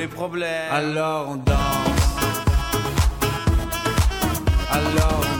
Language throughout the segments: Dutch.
les problèmes. Alors on danse. Alors on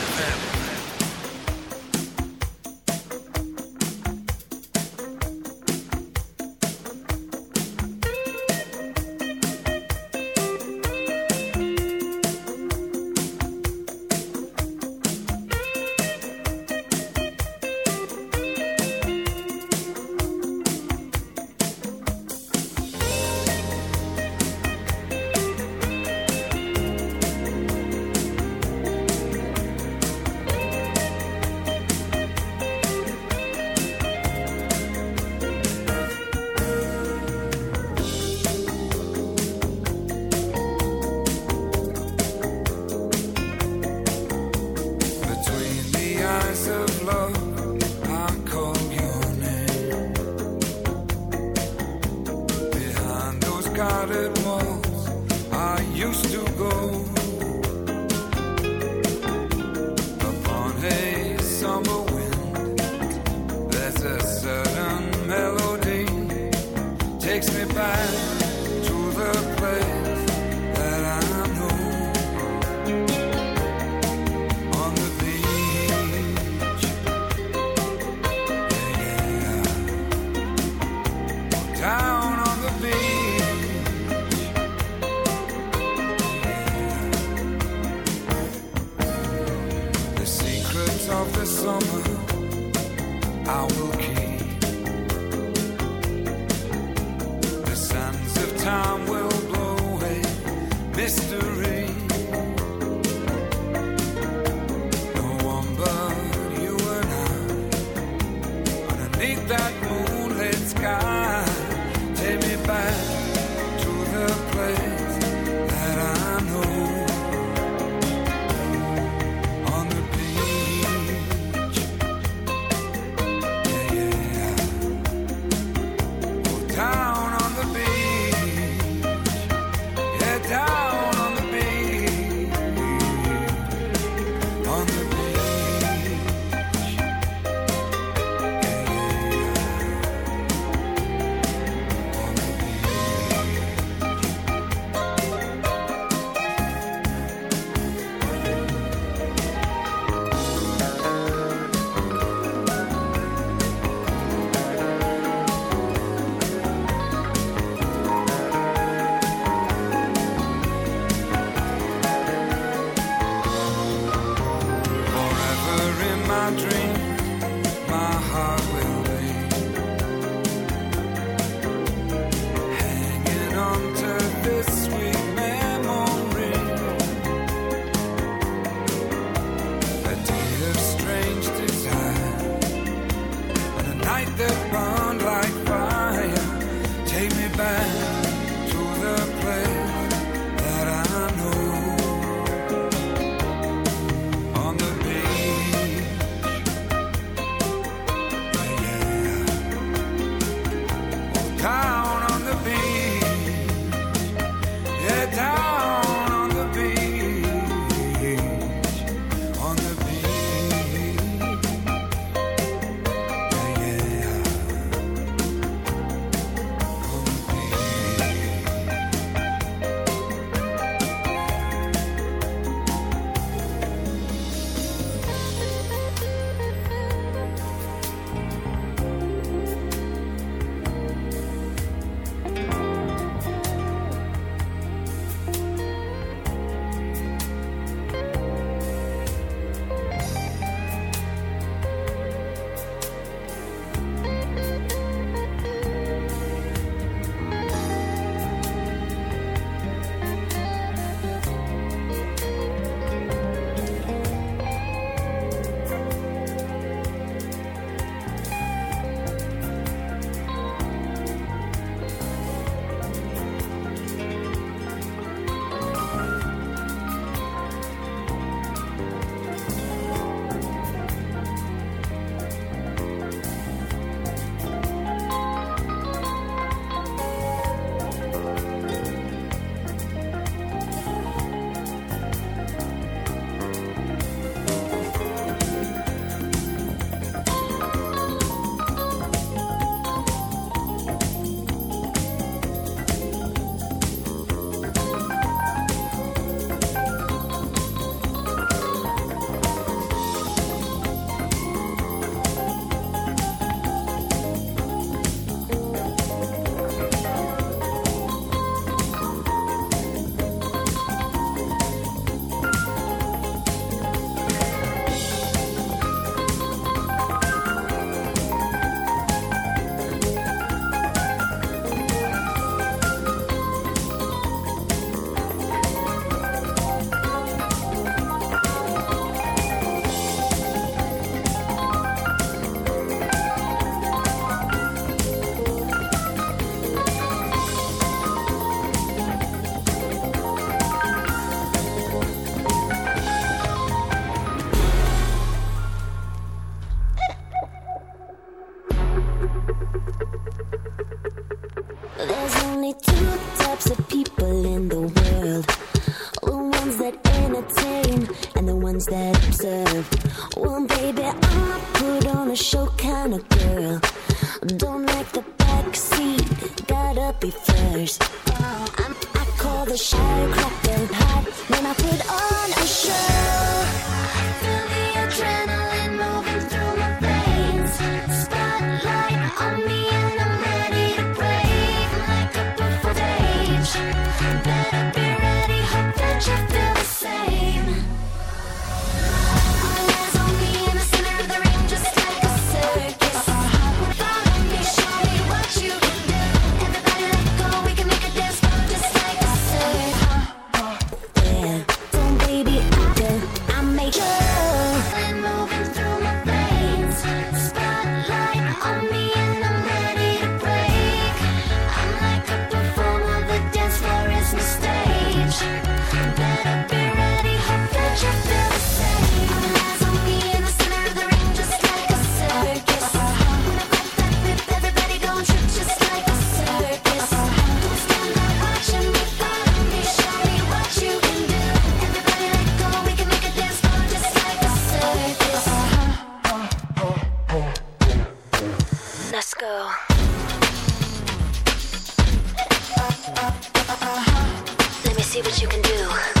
you.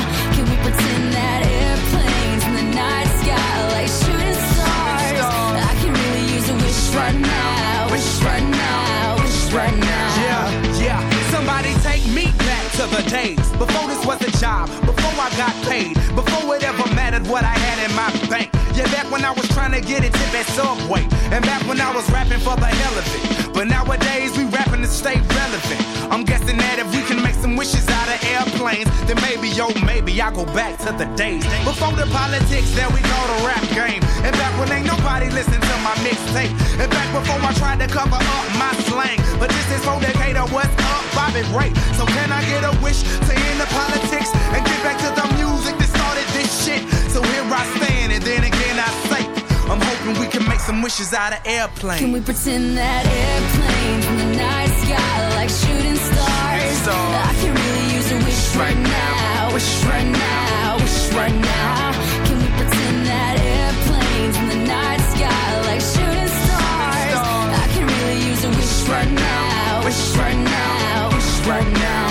Wish right now, wish right now, wish right now. Yeah, yeah. Somebody take me back to the days before this was a job, before I got paid, before it ever mattered what I had in my bank. Yeah, back when I was trying to get it to at Subway, and back when I was rapping for the hell of it. But nowadays we rapping to stay relevant. I'm guessing that if we can make wishes out of airplanes, then maybe, yo, maybe I'll go back to the days before the politics. There we go, the rap game. And back when ain't nobody listen to my mixtape. And back before I tried to cover up my slang. But this is for Decatur, what's up, Bobby Ray? So can I get a wish to end the politics and get back to the music that started this shit? So here I stand, and then I say, I'm we can make some wishes out of airplanes. Can we pretend that airplanes in the night sky like shooting stars? stars. I can really use a wish right now, wish right now, wish right now. Can we pretend that airplanes in the night sky like shooting stars? I can really use a wish right now, wish right now, wish right now.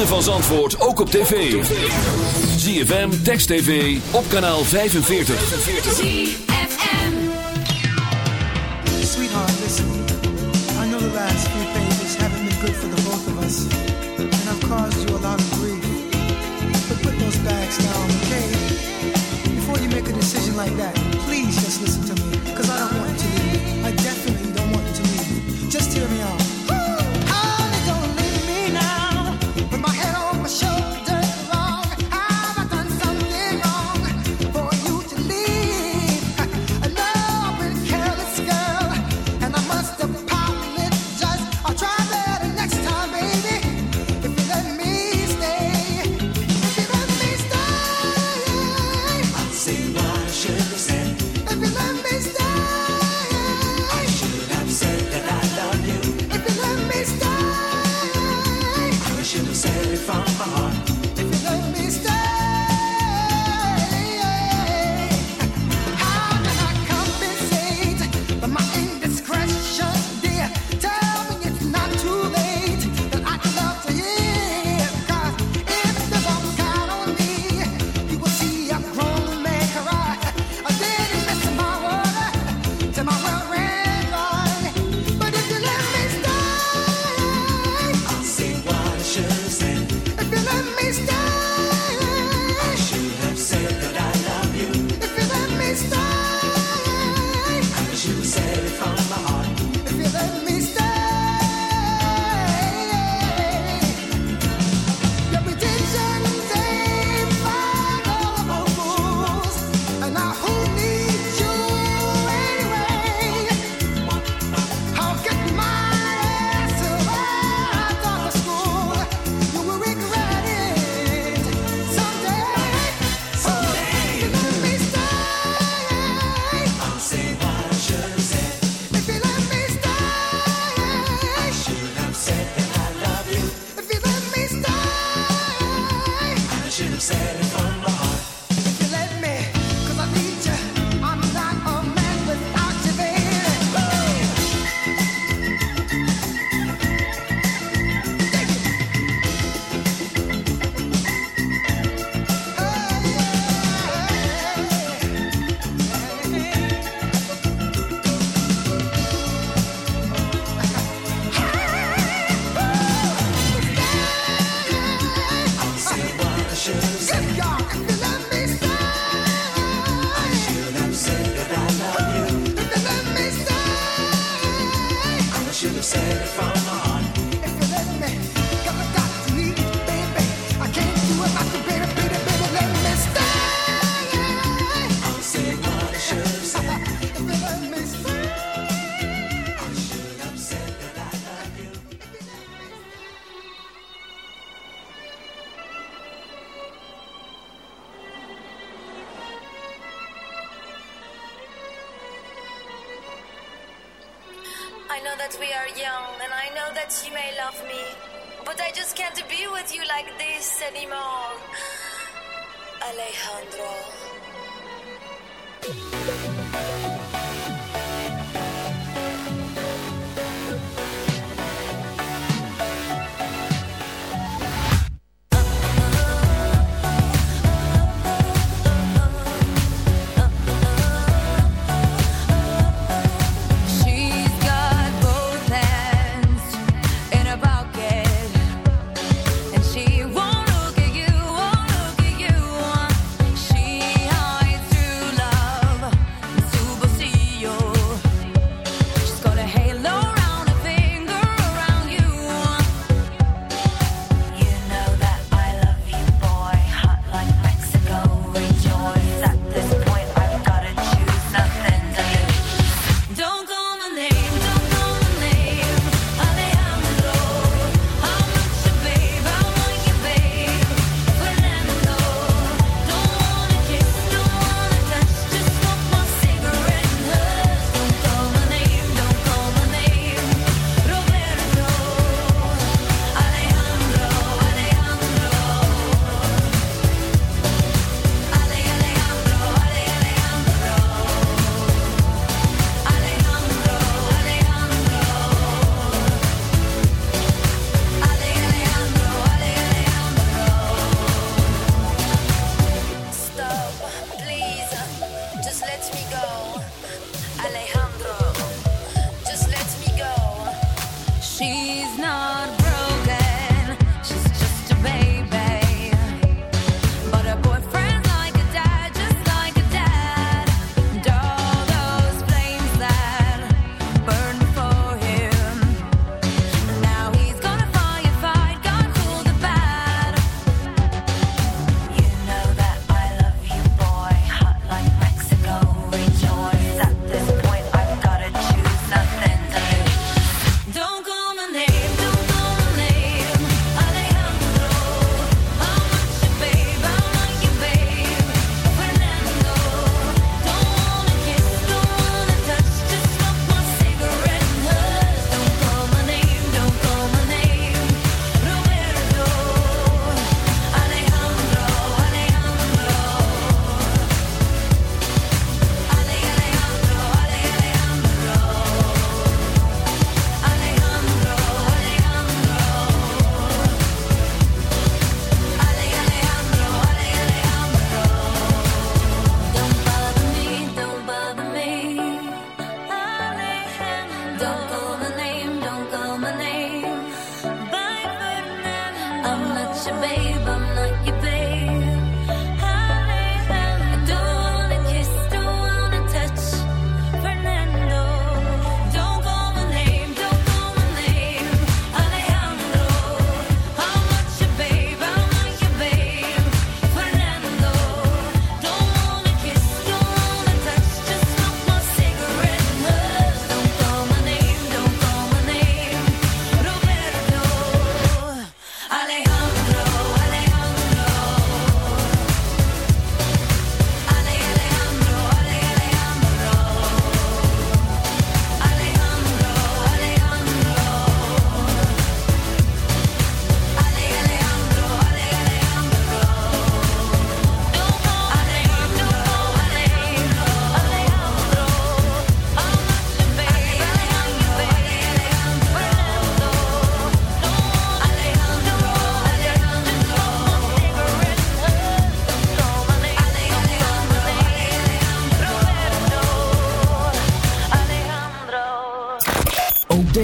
ritme van Zandvoort ook op tv. ZFM, Text TV, op kanaal 45. ZFM Sweetheart, listen. I know the last few pages haven't been good for the both of us. And I've caused you a lot of grief. But put those bags down, okay? Before you make a decision like that...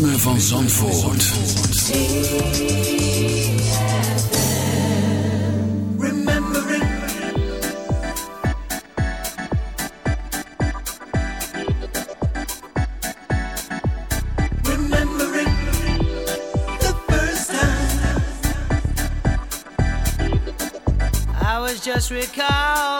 ritme van Zandvoort. I was just recall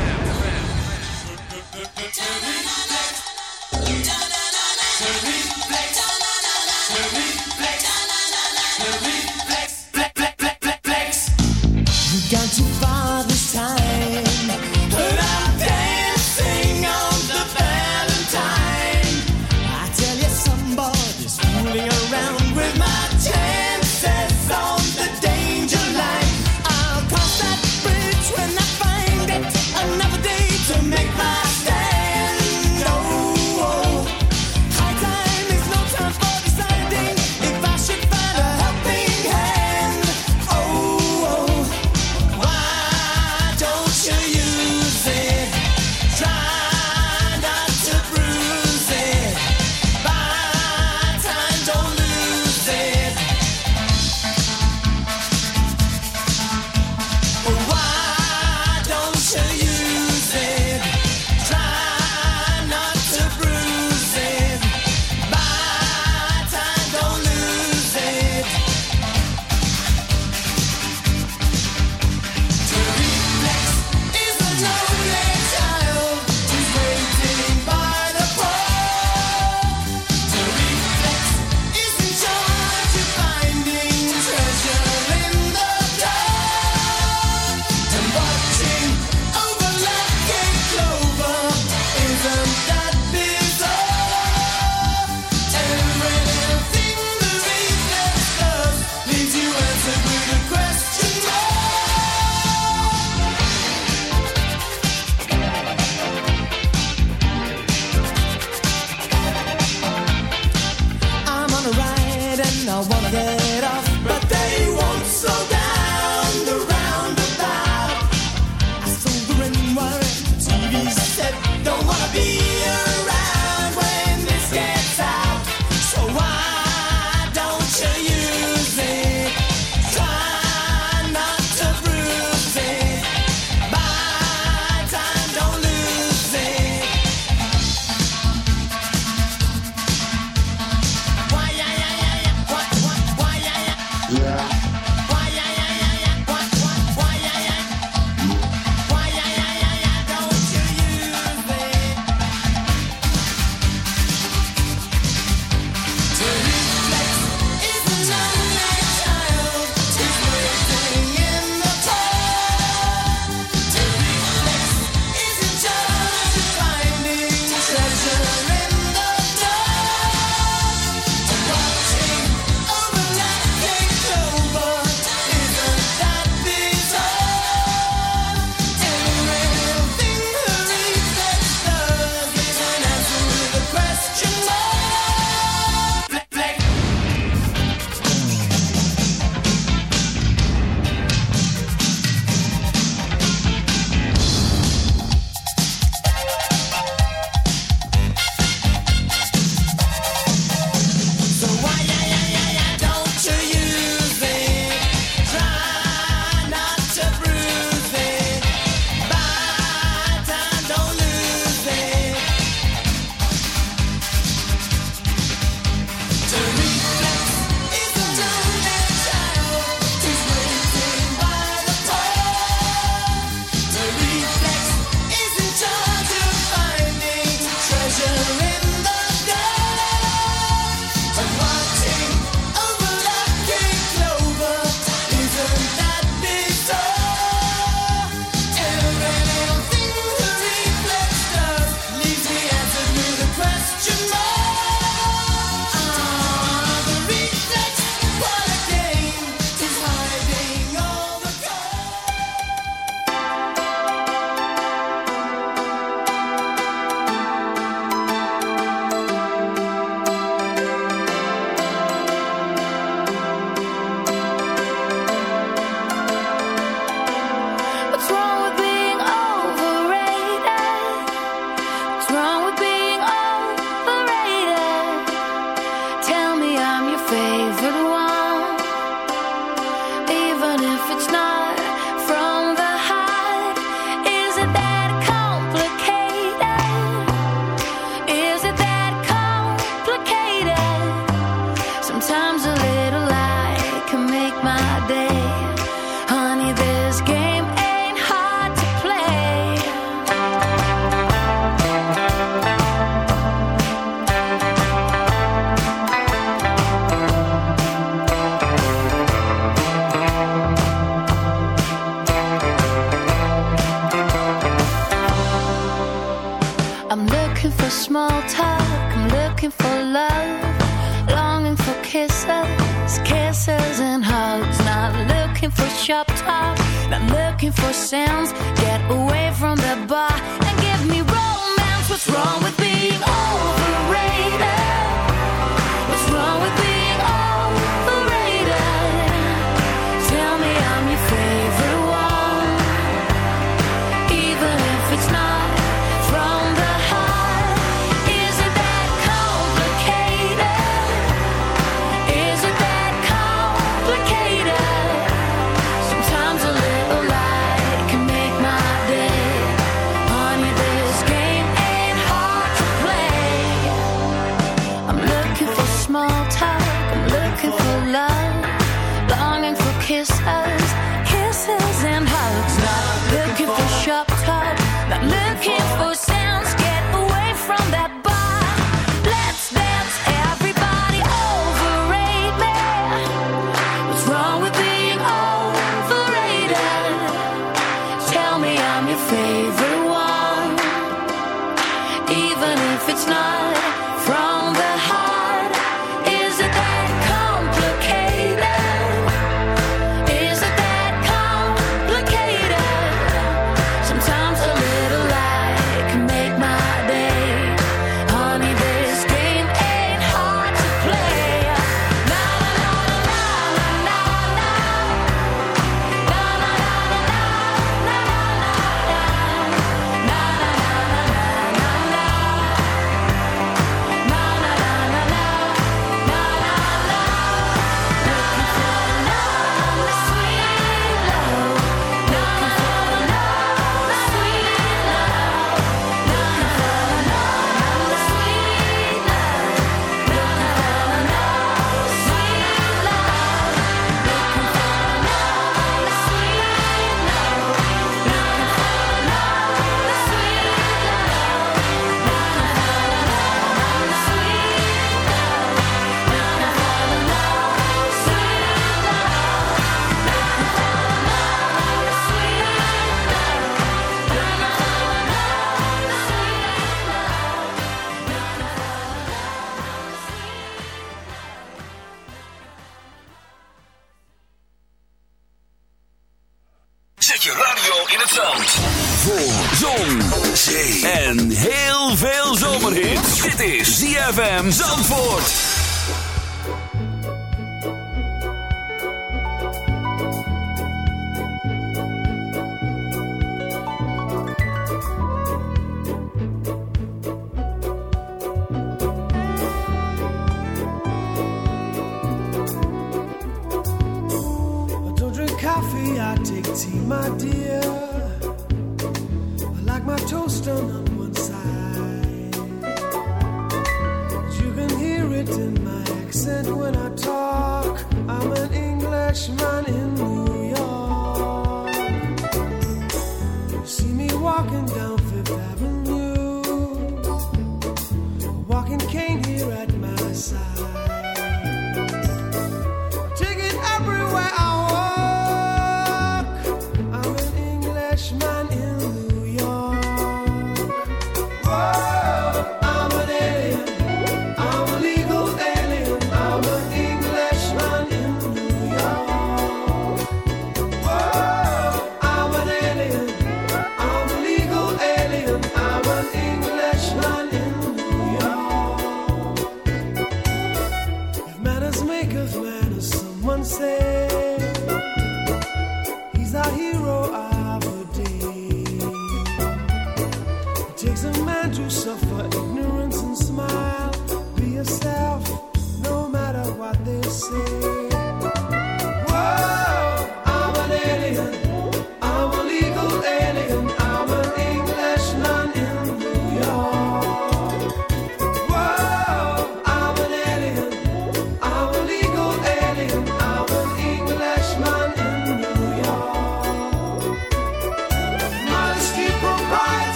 freshman in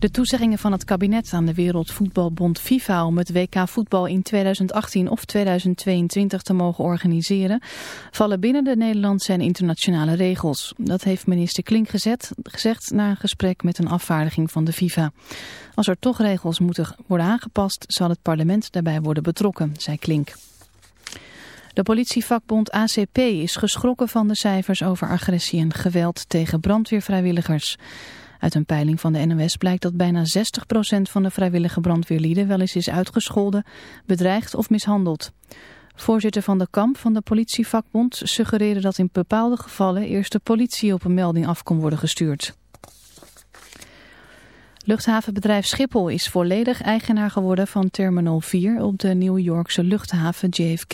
De toezeggingen van het kabinet aan de Wereldvoetbalbond FIFA om het WK voetbal in 2018 of 2022 te mogen organiseren, vallen binnen de Nederlandse en internationale regels. Dat heeft minister Klink gezet, gezegd na een gesprek met een afvaardiging van de FIFA. Als er toch regels moeten worden aangepast, zal het parlement daarbij worden betrokken, zei Klink. De politievakbond ACP is geschrokken van de cijfers over agressie en geweld tegen brandweervrijwilligers. Uit een peiling van de NOS blijkt dat bijna 60% van de vrijwillige brandweerlieden wel eens is uitgescholden, bedreigd of mishandeld. Voorzitter van de kamp van de politievakbond suggereerde dat in bepaalde gevallen eerst de politie op een melding af kon worden gestuurd. Luchthavenbedrijf Schiphol is volledig eigenaar geworden van Terminal 4 op de New Yorkse luchthaven JFK.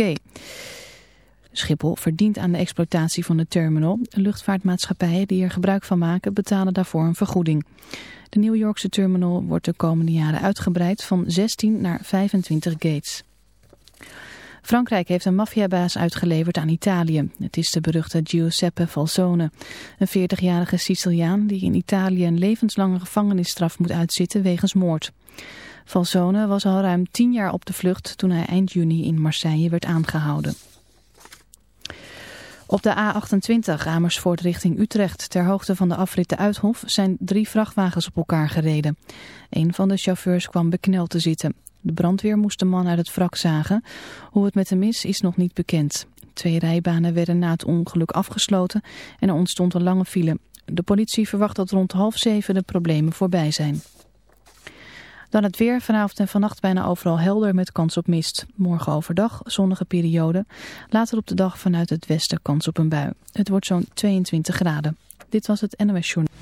Schiphol verdient aan de exploitatie van de terminal. Luchtvaartmaatschappijen die er gebruik van maken betalen daarvoor een vergoeding. De New Yorkse terminal wordt de komende jaren uitgebreid van 16 naar 25 gates. Frankrijk heeft een maffiabaas uitgeleverd aan Italië. Het is de beruchte Giuseppe Falsone, een 40-jarige Siciliaan die in Italië een levenslange gevangenisstraf moet uitzitten wegens moord. Falsone was al ruim 10 jaar op de vlucht toen hij eind juni in Marseille werd aangehouden. Op de A28 Amersfoort richting Utrecht, ter hoogte van de afrit de Uithof, zijn drie vrachtwagens op elkaar gereden. Een van de chauffeurs kwam bekneld te zitten. De brandweer moest de man uit het wrak zagen. Hoe het met hem is, is nog niet bekend. Twee rijbanen werden na het ongeluk afgesloten en er ontstond een lange file. De politie verwacht dat rond half zeven de problemen voorbij zijn. Dan het weer, vanavond en vannacht bijna overal helder met kans op mist. Morgen overdag zonnige periode. Later op de dag vanuit het westen kans op een bui. Het wordt zo'n 22 graden. Dit was het NOS Journal.